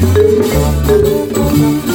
Müzik